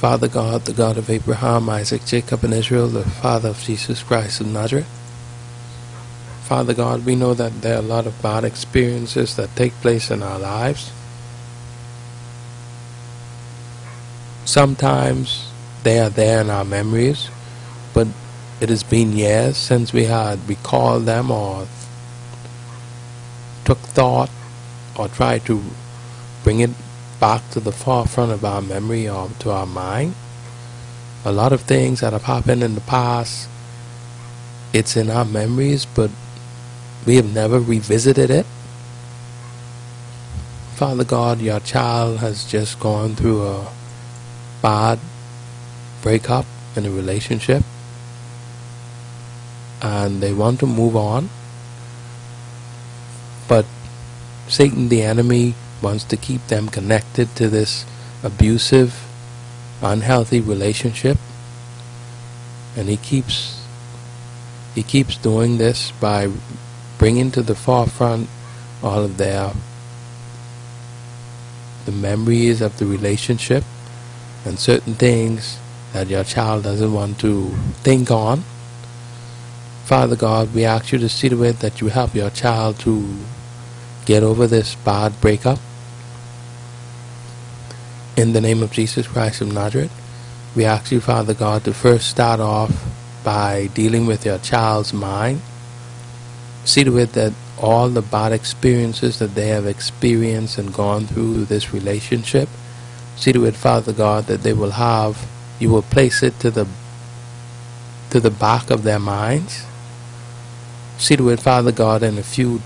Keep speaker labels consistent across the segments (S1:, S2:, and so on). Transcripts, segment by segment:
S1: Father God, the God of Abraham, Isaac, Jacob, and Israel, the Father of Jesus Christ of Nazareth. Father God, we know that there are a lot of bad experiences that take place in our lives. Sometimes they are there in our memories, but it has been years since we had recalled them or took thought or tried to bring it back to the forefront of our memory or to our mind. A lot of things that have happened in the past, it's in our memories, but we have never revisited it. Father God, your child has just gone through a bad breakup in a relationship and they want to move on, but Satan, the enemy, wants to keep them connected to this abusive, unhealthy relationship. And he keeps he keeps doing this by bringing to the forefront all of their the memories of the relationship and certain things that your child doesn't want to think on. Father God, we ask you to see to it that you help your child to get over this bad breakup in the name of Jesus Christ of Nazareth, we ask you, Father God, to first start off by dealing with your child's mind. See to it that all the bad experiences that they have experienced and gone through this relationship, see to it, Father God, that they will have, you will place it to the to the back of their minds. See to it, Father God, in a few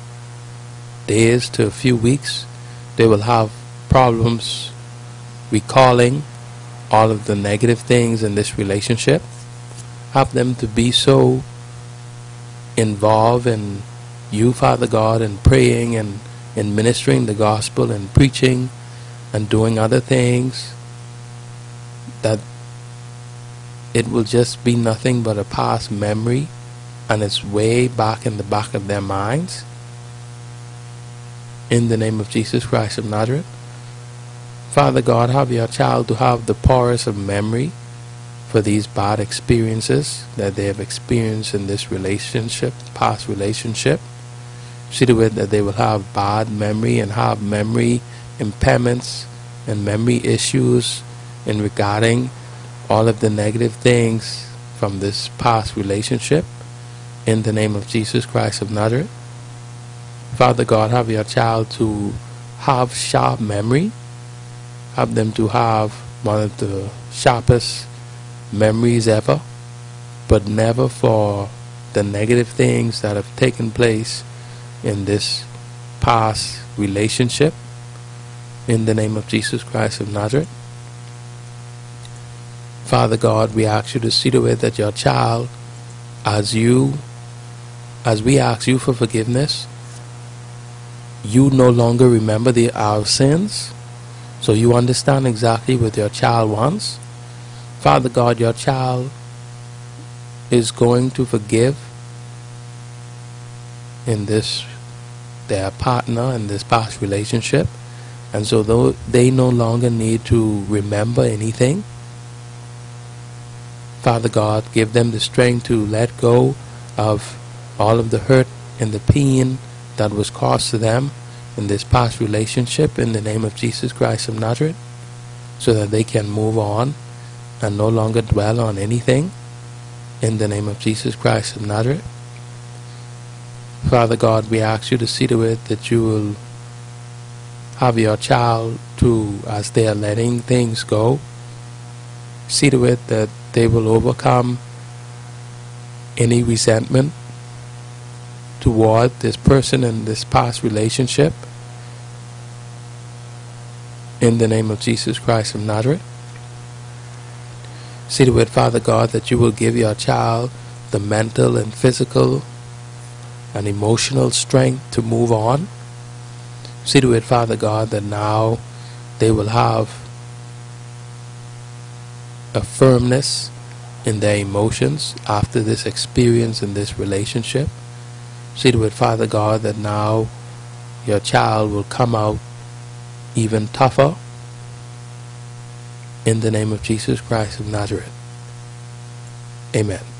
S1: days to a few weeks, they will have problems recalling all of the negative things in this relationship. Help them to be so involved in you, Father God, and praying and in ministering the gospel and preaching and doing other things that it will just be nothing but a past memory and it's way back in the back of their minds. In the name of Jesus Christ of Nazareth. Father God, have your child to have the powers of memory for these bad experiences that they have experienced in this relationship, past relationship. See to it that they will have bad memory and have memory impairments and memory issues in regarding all of the negative things from this past relationship in the name of Jesus Christ of Nazareth. Father God, have your child to have sharp memory help them to have one of the sharpest memories ever, but never for the negative things that have taken place in this past relationship. In the name of Jesus Christ of Nazareth. Father God, we ask you to see to it that your child, as you, as we ask you for forgiveness, you no longer remember the, our sins, so you understand exactly what your child wants. Father God, your child is going to forgive in this their partner in this past relationship and so though they no longer need to remember anything father god give them the strength to let go of all of the hurt and the pain that was caused to them in this past relationship in the name of Jesus Christ of Nazareth so that they can move on and no longer dwell on anything in the name of Jesus Christ of Nazareth. Father God, we ask you to see to it that you will have your child to, as they are letting things go, see to it that they will overcome any resentment toward this person in this past relationship. In the name of Jesus Christ of Nazareth. See to it, Father God, that you will give your child the mental and physical and emotional strength to move on. See to it, Father God, that now they will have a firmness in their emotions after this experience in this relationship. See to it, Father God, that now your child will come out even tougher In the name of Jesus Christ of Nazareth. Amen.